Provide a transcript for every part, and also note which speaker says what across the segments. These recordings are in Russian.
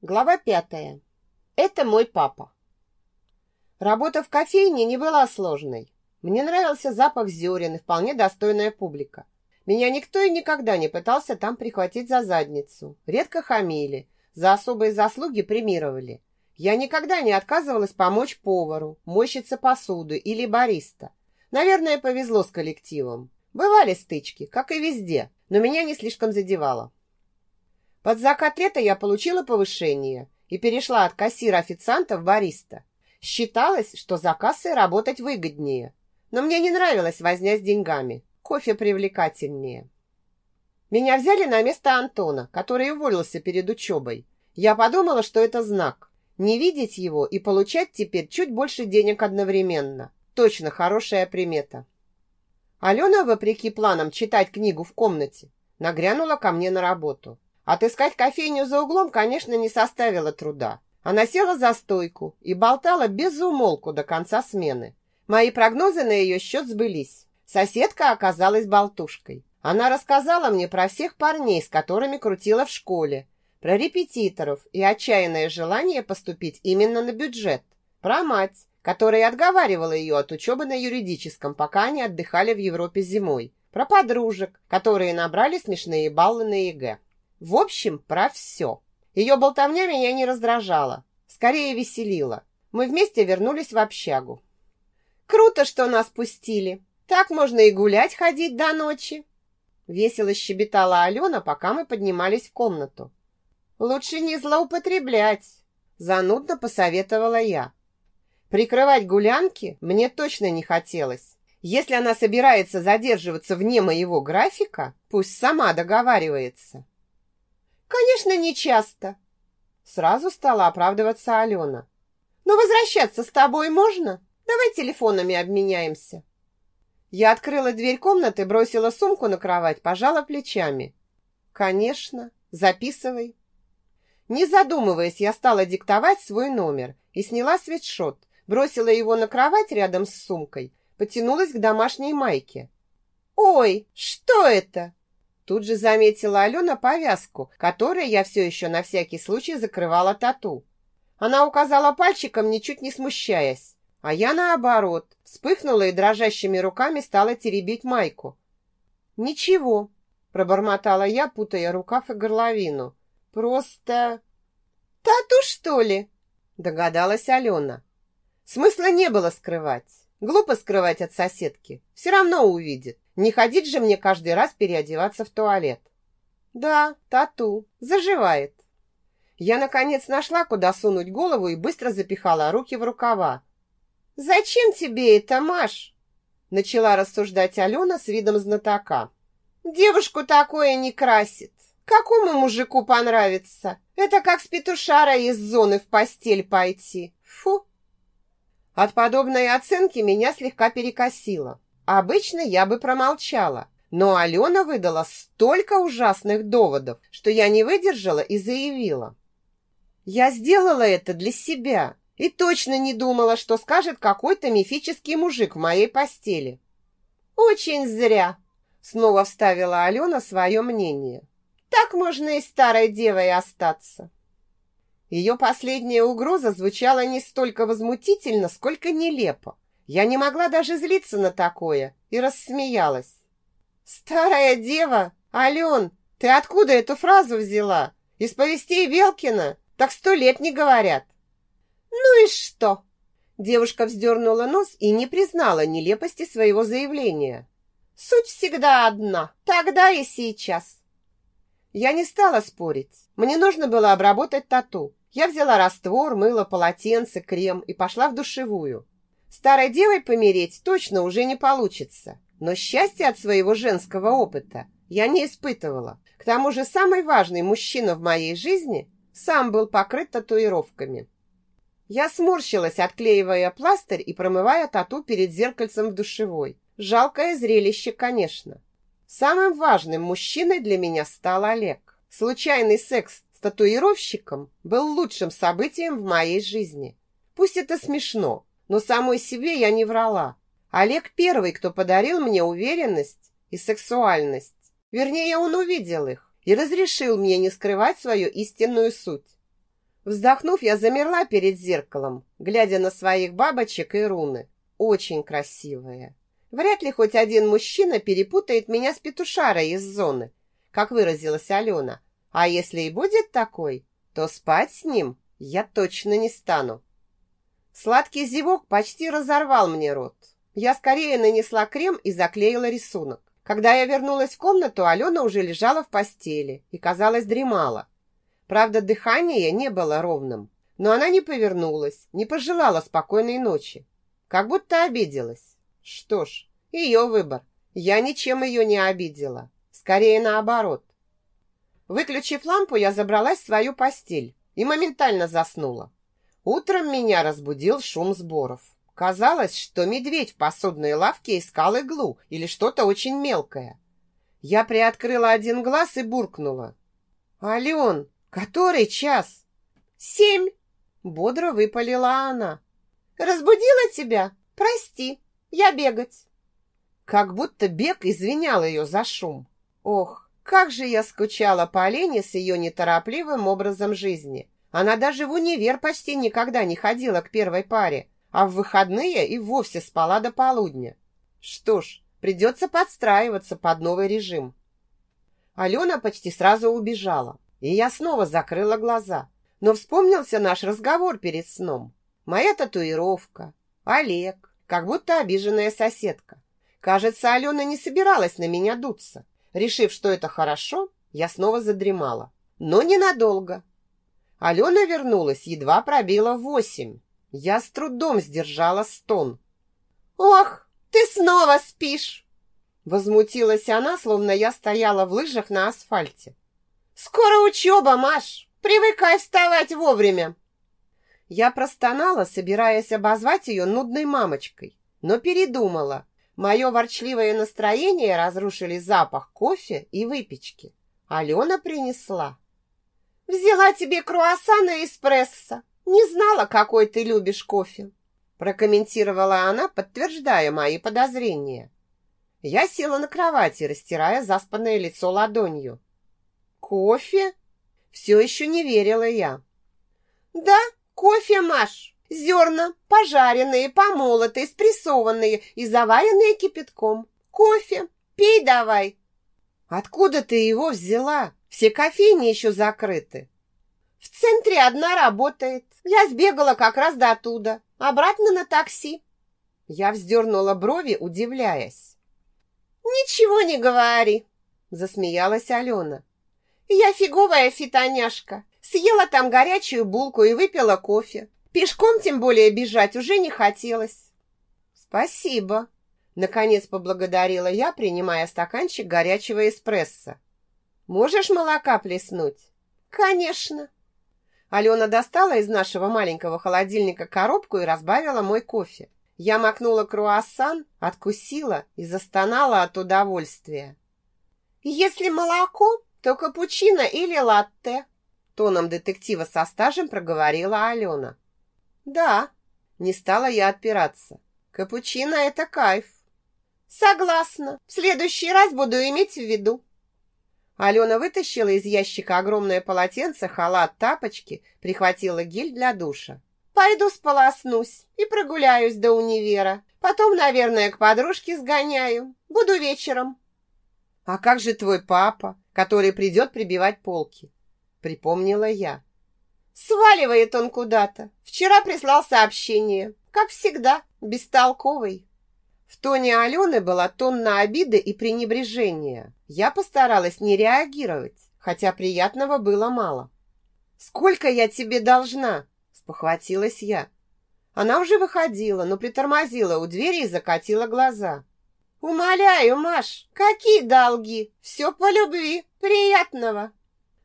Speaker 1: Глава пятая. Это мой папа. Работа в кофейне не была сложной. Мне нравился запах зерен и вполне достойная публика. Меня никто и никогда не пытался там прихватить за задницу. Редко хамили, за особые заслуги премировали. Я никогда не отказывалась помочь повару, мойщице посуды или бариста. Наверное, повезло с коллективом. Бывали стычки, как и везде, но меня не слишком задевало. Под закат лета я получила повышение и перешла от кассира-официанта в бариста. Считалось, что за кассой работать выгоднее. Но мне не нравилась возня с деньгами. Кофе привлекательнее. Меня взяли на место Антона, который уволился перед учебой. Я подумала, что это знак. Не видеть его и получать теперь чуть больше денег одновременно. Точно хорошая примета. Алена, вопреки планам читать книгу в комнате, нагрянула ко мне на работу. Отыскать кофейню за углом, конечно, не составило труда. Она села за стойку и болтала без умолку до конца смены. Мои прогнозы на ее счет сбылись. Соседка оказалась болтушкой. Она рассказала мне про всех парней, с которыми крутила в школе, про репетиторов и отчаянное желание поступить именно на бюджет, про мать, которая отговаривала ее от учебы на юридическом, пока они отдыхали в Европе зимой, про подружек, которые набрали смешные баллы на ЕГЭ. В общем, про все. Ее болтовня меня не раздражала, скорее веселила. Мы вместе вернулись в общагу. Круто, что нас пустили. Так можно и гулять ходить до ночи. Весело щебетала Алена, пока мы поднимались в комнату. Лучше не злоупотреблять, занудно посоветовала я. Прикрывать гулянки мне точно не хотелось. Если она собирается задерживаться вне моего графика, пусть сама договаривается. Конечно, не часто. Сразу стала оправдываться Алена. Но возвращаться с тобой можно? Давай телефонами обменяемся. Я открыла дверь комнаты, бросила сумку на кровать, пожала плечами. Конечно, записывай. Не задумываясь, я стала диктовать свой номер и сняла свитшот, бросила его на кровать рядом с сумкой, потянулась к домашней майке. «Ой, что это?» Тут же заметила Алена повязку, которой я все еще на всякий случай закрывала тату. Она указала пальчиком, ничуть не смущаясь. А я, наоборот, вспыхнула и дрожащими руками стала теребить майку. «Ничего», — пробормотала я, путая рукав и горловину. «Просто...» «Тату, что ли?» — догадалась Алена. Смысла не было скрывать. Глупо скрывать от соседки. Все равно увидит. Не ходить же мне каждый раз переодеваться в туалет. Да, тату. Заживает. Я, наконец, нашла, куда сунуть голову и быстро запихала руки в рукава. «Зачем тебе это, Маш?» Начала рассуждать Алена с видом знатока. «Девушку такое не красит. Какому мужику понравится? Это как с петушара из зоны в постель пойти. Фу!» От подобной оценки меня слегка перекосило. Обычно я бы промолчала, но Алена выдала столько ужасных доводов, что я не выдержала и заявила. Я сделала это для себя и точно не думала, что скажет какой-то мифический мужик в моей постели. Очень зря, снова вставила Алена свое мнение. Так можно и старой девой остаться. Ее последняя угроза звучала не столько возмутительно, сколько нелепо. Я не могла даже злиться на такое и рассмеялась. «Старая дева! Ален, ты откуда эту фразу взяла? Из повестей Белкина? Так сто лет не говорят!» «Ну и что?» Девушка вздернула нос и не признала нелепости своего заявления. «Суть всегда одна, тогда и сейчас». Я не стала спорить. Мне нужно было обработать тату. Я взяла раствор, мыло, полотенце, крем и пошла в душевую. Старой девой помереть точно уже не получится, но счастья от своего женского опыта я не испытывала. К тому же самый важный мужчина в моей жизни сам был покрыт татуировками. Я сморщилась, отклеивая пластырь и промывая тату перед зеркальцем в душевой. Жалкое зрелище, конечно. Самым важным мужчиной для меня стал Олег. Случайный секс с татуировщиком был лучшим событием в моей жизни. Пусть это смешно, но самой себе я не врала. Олег первый, кто подарил мне уверенность и сексуальность. Вернее, он увидел их и разрешил мне не скрывать свою истинную суть. Вздохнув, я замерла перед зеркалом, глядя на своих бабочек и руны. Очень красивые. Вряд ли хоть один мужчина перепутает меня с петушарой из зоны, как выразилась Алена. А если и будет такой, то спать с ним я точно не стану. Сладкий зевок почти разорвал мне рот. Я скорее нанесла крем и заклеила рисунок. Когда я вернулась в комнату, Алена уже лежала в постели и, казалось, дремала. Правда, дыхание не было ровным, но она не повернулась, не пожелала спокойной ночи. Как будто обиделась. Что ж, ее выбор. Я ничем ее не обидела. Скорее наоборот. Выключив лампу, я забралась в свою постель и моментально заснула. Утром меня разбудил шум сборов. Казалось, что медведь в посудной лавке искал иглу или что-то очень мелкое. Я приоткрыла один глаз и буркнула. «Ален, который час?» «Семь!» — бодро выпалила она. «Разбудила тебя? Прости, я бегать». Как будто бег извинял ее за шум. Ох, как же я скучала по Олене с ее неторопливым образом жизни. Она даже в универ почти никогда не ходила к первой паре, а в выходные и вовсе спала до полудня. Что ж, придется подстраиваться под новый режим. Алена почти сразу убежала, и я снова закрыла глаза. Но вспомнился наш разговор перед сном. Моя татуировка, Олег, как будто обиженная соседка. Кажется, Алена не собиралась на меня дуться. Решив, что это хорошо, я снова задремала. Но ненадолго. Алена вернулась, едва пробила восемь. Я с трудом сдержала стон. «Ох, ты снова спишь!» Возмутилась она, словно я стояла в лыжах на асфальте. «Скоро учеба, Маш! Привыкай вставать вовремя!» Я простонала, собираясь обозвать ее нудной мамочкой, но передумала. Мое ворчливое настроение разрушили запах кофе и выпечки. Алена принесла. «Взяла тебе круассан и эспрессо. Не знала, какой ты любишь кофе», прокомментировала она, подтверждая мои подозрения. Я села на кровати, растирая заспанное лицо ладонью. «Кофе?» Все еще не верила я. «Да, кофе, Маш. Зерна, пожаренные, помолотые, спрессованные и заваренные кипятком. Кофе. Пей давай». «Откуда ты его взяла?» Все кофейни еще закрыты. В центре одна работает. Я сбегала как раз до оттуда. Обратно на такси. Я вздернула брови, удивляясь. «Ничего не говори», — засмеялась Алена. «Я фиговая фитоняшка. Съела там горячую булку и выпила кофе. Пешком тем более бежать уже не хотелось». «Спасибо», — наконец поблагодарила я, принимая стаканчик горячего эспрессо. Можешь молока плеснуть? Конечно. Алена достала из нашего маленького холодильника коробку и разбавила мой кофе. Я макнула круассан, откусила и застонала от удовольствия. Если молоко, то капучино или латте, тоном детектива со стажем проговорила Алена. Да, не стала я отпираться. Капучино это кайф. Согласна. В следующий раз буду иметь в виду. Алена вытащила из ящика огромное полотенце, халат, тапочки, прихватила гель для душа. «Пойду сполоснусь и прогуляюсь до универа. Потом, наверное, к подружке сгоняю. Буду вечером». «А как же твой папа, который придет прибивать полки?» Припомнила я. «Сваливает он куда-то. Вчера прислал сообщение. Как всегда, бестолковый». В тоне Алены была тонна обиды и пренебрежения. Я постаралась не реагировать, хотя приятного было мало. «Сколько я тебе должна?» – спохватилась я. Она уже выходила, но притормозила у двери и закатила глаза. «Умоляю, Маш, какие долги? Все по любви. Приятного!»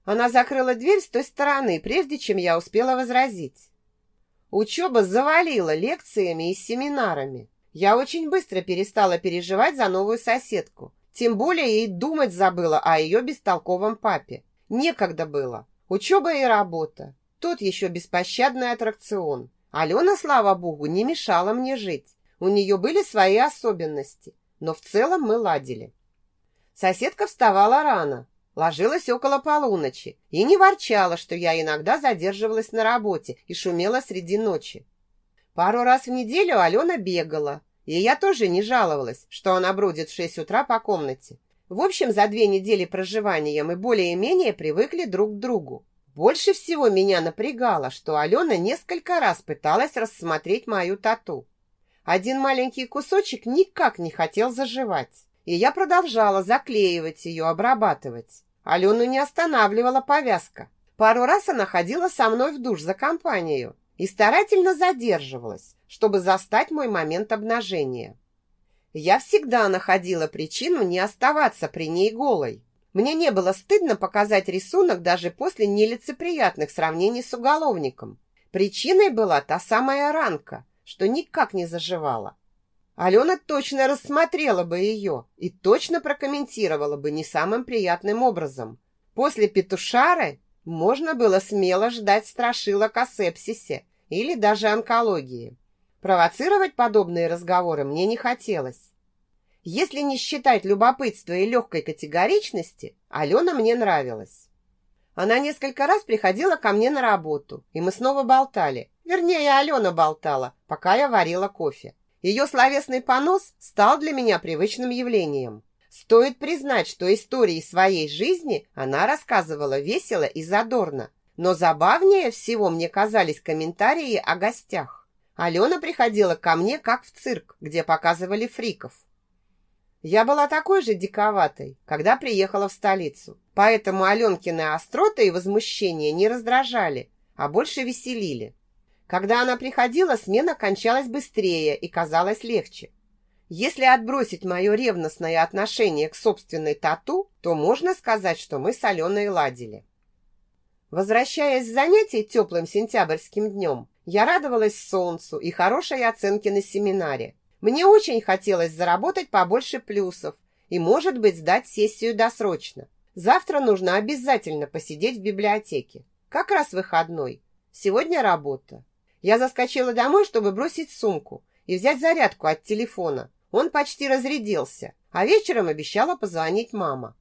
Speaker 1: Она закрыла дверь с той стороны, прежде чем я успела возразить. Учеба завалила лекциями и семинарами. Я очень быстро перестала переживать за новую соседку. Тем более и думать забыла о ее бестолковом папе. Некогда было. Учеба и работа. Тут еще беспощадный аттракцион. Алена, слава богу, не мешала мне жить. У нее были свои особенности, но в целом мы ладили. Соседка вставала рано. ложилась около полуночи и не ворчала, что я иногда задерживалась на работе и шумела среди ночи. Пару раз в неделю Алена бегала, и я тоже не жаловалась, что она бродит в шесть утра по комнате. В общем, за две недели проживания мы более-менее привыкли друг к другу. Больше всего меня напрягало, что Алена несколько раз пыталась рассмотреть мою тату. Один маленький кусочек никак не хотел заживать, и я продолжала заклеивать ее, обрабатывать. Алену не останавливала повязка. Пару раз она ходила со мной в душ за компанию и старательно задерживалась, чтобы застать мой момент обнажения. Я всегда находила причину не оставаться при ней голой. Мне не было стыдно показать рисунок даже после нелицеприятных сравнений с уголовником. Причиной была та самая ранка, что никак не заживала. Алена точно рассмотрела бы ее и точно прокомментировала бы не самым приятным образом. После петушары можно было смело ждать страшилок о сепсисе или даже онкологии. Провоцировать подобные разговоры мне не хотелось. Если не считать любопытства и легкой категоричности, Алена мне нравилась. Она несколько раз приходила ко мне на работу, и мы снова болтали. Вернее, Алена болтала, пока я варила кофе. Ее словесный понос стал для меня привычным явлением. Стоит признать, что истории своей жизни она рассказывала весело и задорно. Но забавнее всего мне казались комментарии о гостях. Алена приходила ко мне как в цирк, где показывали фриков. Я была такой же диковатой, когда приехала в столицу. Поэтому Аленкины остроты и возмущения не раздражали, а больше веселили. Когда она приходила, смена кончалась быстрее и казалась легче. Если отбросить мое ревностное отношение к собственной тату, то можно сказать, что мы с Аленой ладили. Возвращаясь с занятий теплым сентябрьским днем, я радовалась солнцу и хорошей оценке на семинаре. Мне очень хотелось заработать побольше плюсов и, может быть, сдать сессию досрочно. Завтра нужно обязательно посидеть в библиотеке. Как раз выходной. Сегодня работа. Я заскочила домой, чтобы бросить сумку и взять зарядку от телефона. Он почти разрядился, а вечером обещала позвонить мама.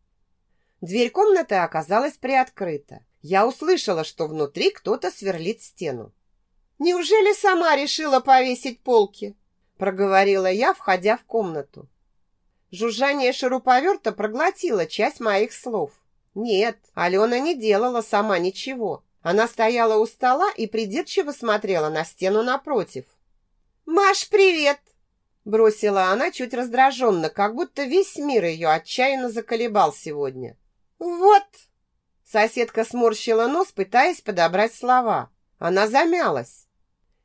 Speaker 1: Дверь комнаты оказалась приоткрыта. Я услышала, что внутри кто-то сверлит стену. «Неужели сама решила повесить полки?» проговорила я, входя в комнату. Жужжание шуруповерта проглотило часть моих слов. Нет, Алена не делала сама ничего. Она стояла у стола и придирчиво смотрела на стену напротив. «Маш, привет!» Бросила она чуть раздраженно, как будто весь мир ее отчаянно заколебал сегодня. «Вот!» Соседка сморщила нос, пытаясь подобрать слова. Она замялась.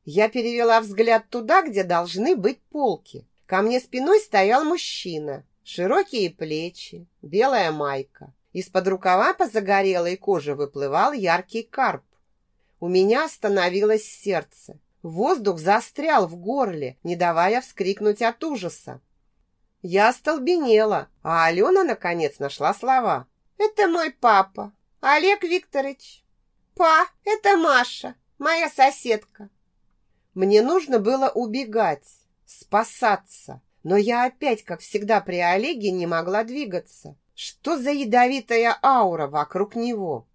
Speaker 1: Я перевела взгляд туда, где должны быть полки. Ко мне спиной стоял мужчина. Широкие плечи, белая майка. Из-под рукава по загорелой коже выплывал яркий карп. У меня остановилось сердце. Воздух застрял в горле, не давая вскрикнуть от ужаса. Я остолбенела, а Алена, наконец, нашла слова. «Это мой папа, Олег Викторович». «Па, это Маша, моя соседка. Мне нужно было убегать, спасаться, но я опять, как всегда при Олеге, не могла двигаться. Что за ядовитая аура вокруг него?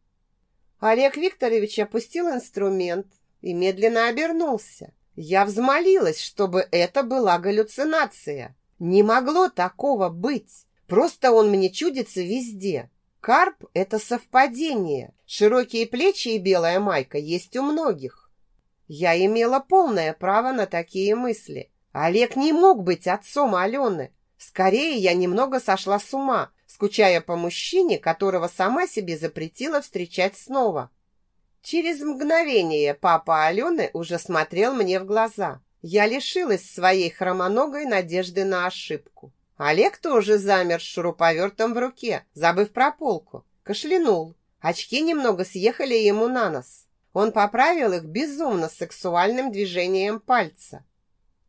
Speaker 1: Олег Викторович опустил инструмент и медленно обернулся. Я взмолилась, чтобы это была галлюцинация. Не могло такого быть. Просто он мне чудится везде. Карп — это совпадение. Широкие плечи и белая майка есть у многих. Я имела полное право на такие мысли. Олег не мог быть отцом Алены. Скорее, я немного сошла с ума, скучая по мужчине, которого сама себе запретила встречать снова. Через мгновение папа Алены уже смотрел мне в глаза. Я лишилась своей хромоногой надежды на ошибку. Олег тоже замер с шуруповертом в руке, забыв про полку. Кашлянул. Очки немного съехали ему на нос. Он поправил их безумно сексуальным движением пальца.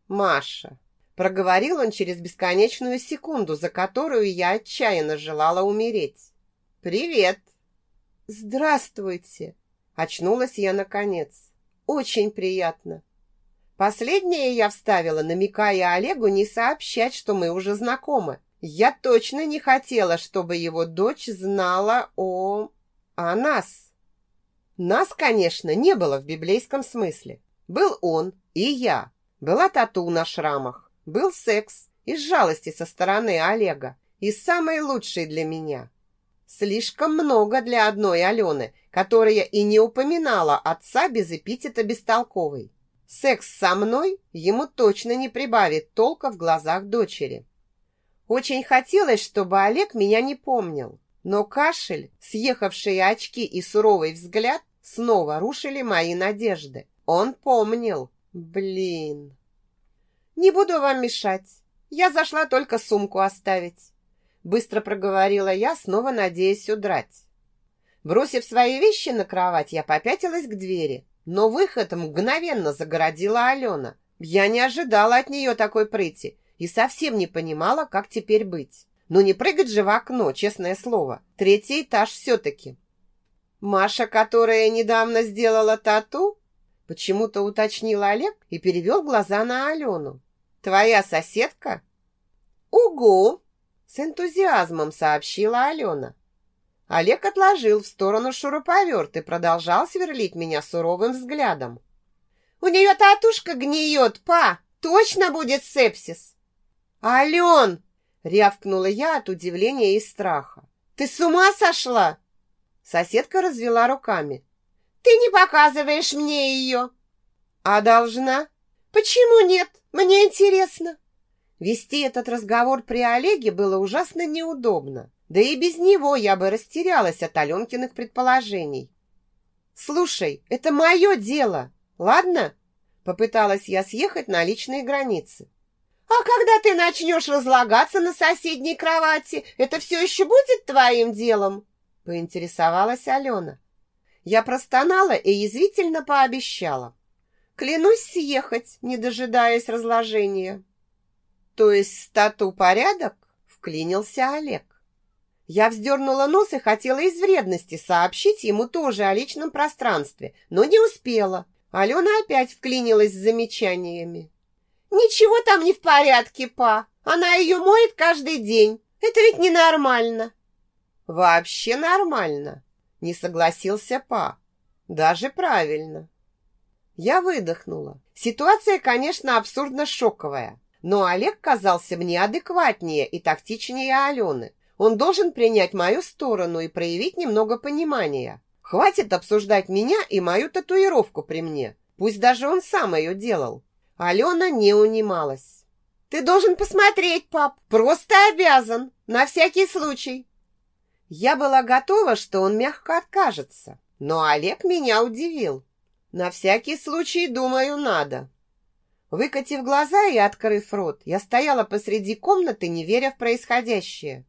Speaker 1: «Маша», — проговорил он через бесконечную секунду, за которую я отчаянно желала умереть. «Привет!» «Здравствуйте!» — очнулась я наконец. «Очень приятно!» Последнее я вставила, намекая Олегу не сообщать, что мы уже знакомы. Я точно не хотела, чтобы его дочь знала о... о нас. Нас, конечно, не было в библейском смысле. Был он и я. Была тату на шрамах. Был секс из жалости со стороны Олега. И самый лучший для меня. Слишком много для одной Алены, которая и не упоминала отца без эпитета бестолковый. Секс со мной ему точно не прибавит толка в глазах дочери. Очень хотелось, чтобы Олег меня не помнил, но кашель, съехавшие очки и суровый взгляд снова рушили мои надежды. Он помнил. Блин. Не буду вам мешать. Я зашла только сумку оставить. Быстро проговорила я, снова надеясь удрать. Бросив свои вещи на кровать, я попятилась к двери, но выход мгновенно загородила Алена. Я не ожидала от нее такой прыти и совсем не понимала, как теперь быть. Но не прыгать же в окно, честное слово. Третий этаж все-таки. Маша, которая недавно сделала тату, почему-то уточнил Олег и перевел глаза на Алену. Твоя соседка? Угу! С энтузиазмом сообщила Алена. Олег отложил в сторону шуруповерт и продолжал сверлить меня суровым взглядом. «У нее татушка гниет, па! Точно будет сепсис!» «Ален!» — рявкнула я от удивления и страха. «Ты с ума сошла?» Соседка развела руками. «Ты не показываешь мне ее!» «А должна?» «Почему нет? Мне интересно!» Вести этот разговор при Олеге было ужасно неудобно. Да и без него я бы растерялась от Аленкиных предположений. «Слушай, это мое дело, ладно?» Попыталась я съехать на личные границы. «А когда ты начнешь разлагаться на соседней кровати, это все еще будет твоим делом?» Поинтересовалась Алена. Я простонала и язвительно пообещала. «Клянусь съехать, не дожидаясь разложения». «То есть стату порядок?» — вклинился Олег. Я вздернула нос и хотела из вредности сообщить ему тоже о личном пространстве, но не успела. Алена опять вклинилась с замечаниями. «Ничего там не в порядке, па. Она ее моет каждый день. Это ведь ненормально». «Вообще нормально», — не согласился па. «Даже правильно». Я выдохнула. Ситуация, конечно, абсурдно шоковая, но Олег казался мне адекватнее и тактичнее Алены. Он должен принять мою сторону и проявить немного понимания. Хватит обсуждать меня и мою татуировку при мне. Пусть даже он сам ее делал. Алена не унималась. «Ты должен посмотреть, пап. Просто обязан. На всякий случай». Я была готова, что он мягко откажется. Но Олег меня удивил. На всякий случай, думаю, надо. Выкатив глаза и открыв рот, я стояла посреди комнаты, не веря в происходящее.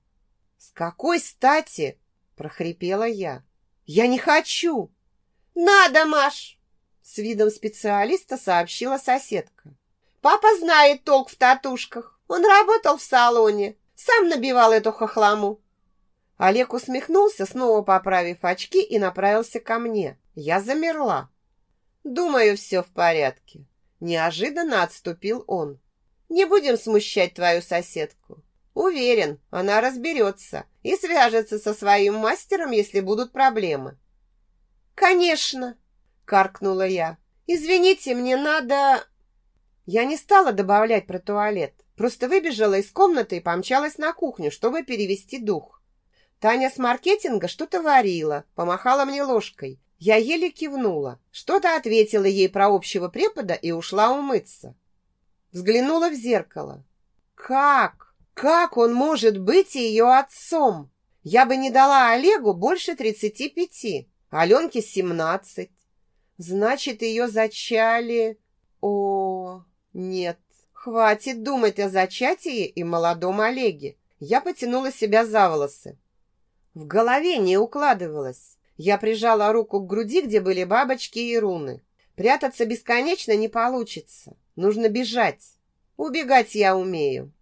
Speaker 1: «С какой стати?» – прохрипела я. «Я не хочу!» «Надо, Маш!» – с видом специалиста сообщила соседка. «Папа знает толк в татушках. Он работал в салоне. Сам набивал эту хохламу». Олег усмехнулся, снова поправив очки, и направился ко мне. Я замерла. «Думаю, все в порядке». Неожиданно отступил он. «Не будем смущать твою соседку. Уверен, она разберется и свяжется со своим мастером, если будут проблемы. Конечно, каркнула я. Извините, мне надо Я не стала добавлять про туалет, просто выбежала из комнаты и помчалась на кухню, чтобы перевести дух. Таня с маркетинга что-то варила, помахала мне ложкой. Я еле кивнула, что-то ответила ей про общего препода и ушла умыться. Взглянула в зеркало. Как? Как он может быть ее отцом? Я бы не дала Олегу больше тридцати пяти, Аленке семнадцать. Значит, ее зачали... О, нет, хватит думать о зачатии и молодом Олеге. Я потянула себя за волосы. В голове не укладывалось. Я прижала руку к груди, где были бабочки и руны. Прятаться бесконечно не получится. Нужно бежать. Убегать я умею.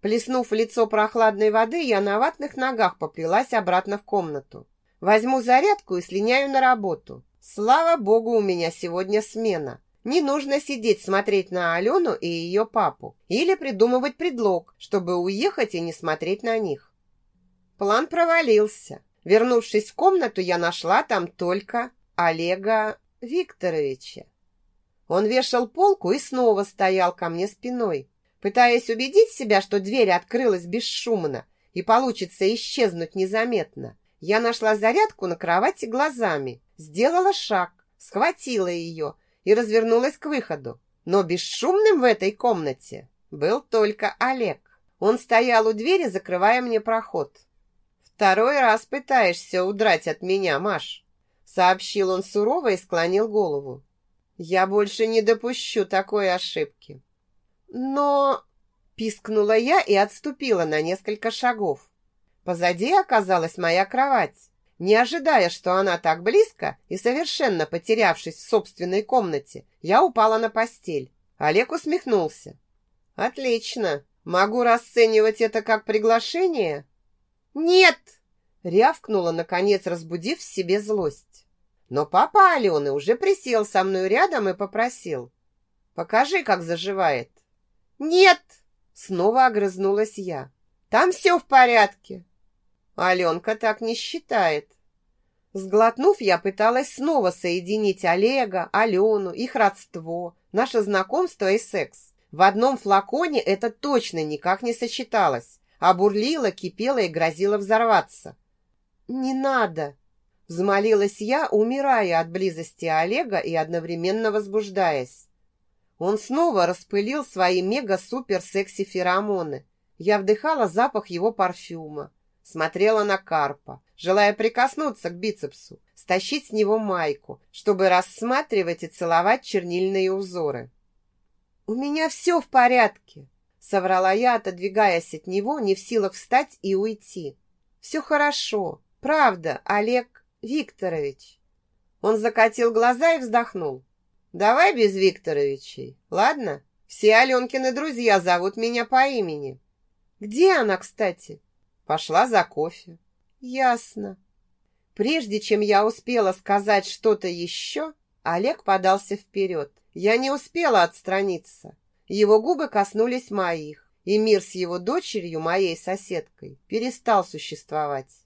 Speaker 1: Плеснув в лицо прохладной воды, я на ватных ногах поплелась обратно в комнату. Возьму зарядку и слиняю на работу. Слава богу, у меня сегодня смена. Не нужно сидеть смотреть на Алену и ее папу или придумывать предлог, чтобы уехать и не смотреть на них. План провалился. Вернувшись в комнату, я нашла там только Олега Викторовича. Он вешал полку и снова стоял ко мне спиной, пытаясь убедить себя, что дверь открылась бесшумно и получится исчезнуть незаметно. Я нашла зарядку на кровати глазами, сделала шаг, схватила ее и развернулась к выходу. Но бесшумным в этой комнате был только Олег. Он стоял у двери, закрывая мне проход. «Второй раз пытаешься удрать от меня, Маш», сообщил он сурово и склонил голову. «Я больше не допущу такой ошибки». «Но...» — пискнула я и отступила на несколько шагов. Позади оказалась моя кровать. Не ожидая, что она так близко, и совершенно потерявшись в собственной комнате, я упала на постель. Олег усмехнулся. «Отлично. Могу расценивать это как приглашение?» «Нет!» — рявкнула, наконец разбудив в себе злость. Но папа Алены уже присел со мной рядом и попросил. «Покажи, как заживает». «Нет!» — снова огрызнулась я. «Там все в порядке. Аленка так не считает. Сглотнув, я пыталась снова соединить Олега, Алену, их родство, наше знакомство и секс. В одном флаконе это точно никак не сочеталось, а бурлило, кипело и грозило взорваться. «Не надо!» — взмолилась я, умирая от близости Олега и одновременно возбуждаясь. Он снова распылил свои мега-супер-секси-феромоны. Я вдыхала запах его парфюма, смотрела на Карпа, желая прикоснуться к бицепсу, стащить с него майку, чтобы рассматривать и целовать чернильные узоры. «У меня все в порядке», — соврала я, отодвигаясь от него, не в силах встать и уйти. «Все хорошо, правда, Олег Викторович». Он закатил глаза и вздохнул. «Давай без Викторовичей, ладно? Все Аленкины друзья зовут меня по имени». «Где она, кстати?» Пошла за кофе. Ясно. Прежде чем я успела сказать что-то еще, Олег подался вперед. Я не успела отстраниться. Его губы коснулись моих, и мир с его дочерью, моей соседкой, перестал существовать.